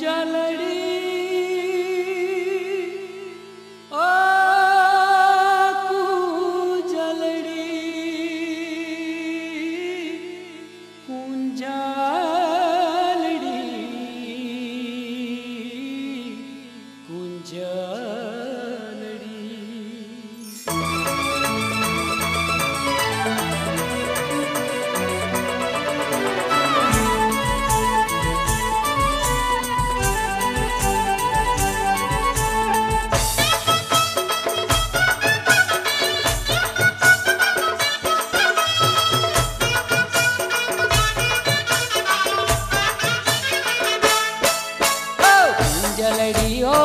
jala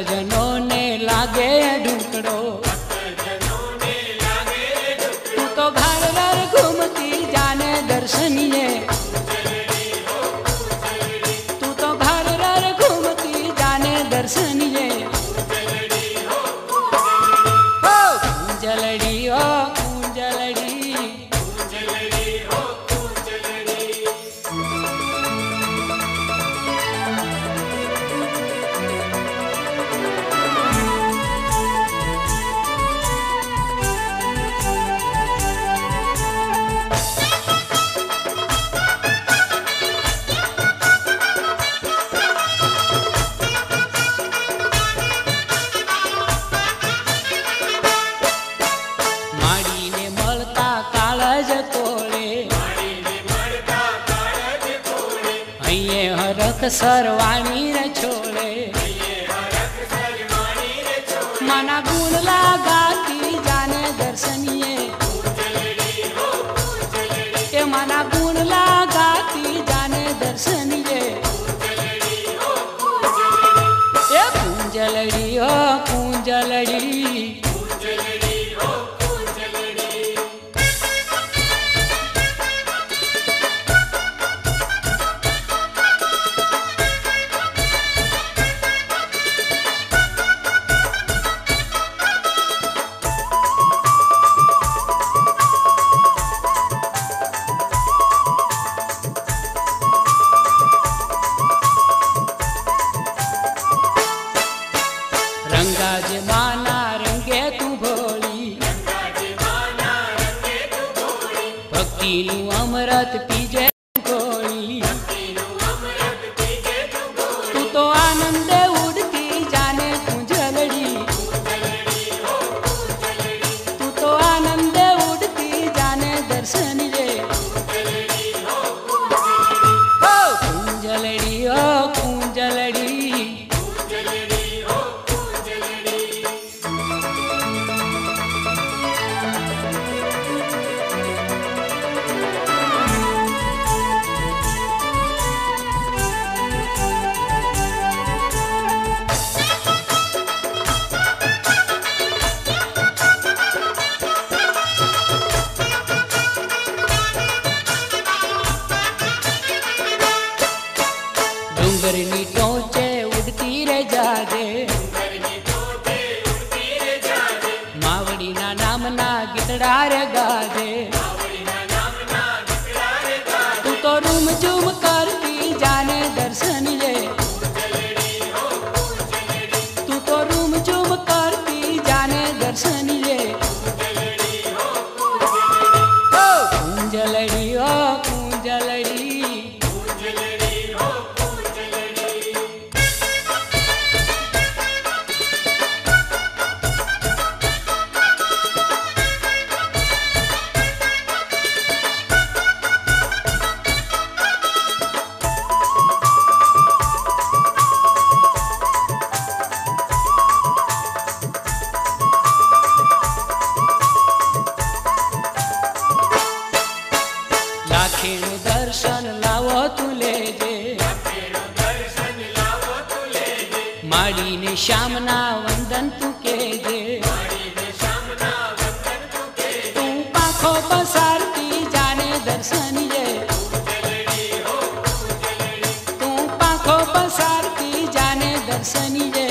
ભક્તજનોને લાગે ઢુકડો તું તો ઘર ઘર ઘૂમતી જાને દર્શનીએ તું તો ઘર ઘર ઘૂમતી જાને દર્શનીએ हरक सरवानी रे छोले। माना गुण लागा की जाने दर्शनीय। ये माना गुण लागा की जाने दर्शनीय। ये कुंजलड़ी हो कुंजलड़ी ભક્તિનું અમૃત પીજે ગોળી सुंदर बरनी टोचे उड़ती रह जागे। માડીને શ્યામના વંદન તું કેજે તું પાંખો પસારતી જાને દર્શનીએ તું પાંખો પસારતી જાને દર્શનીએ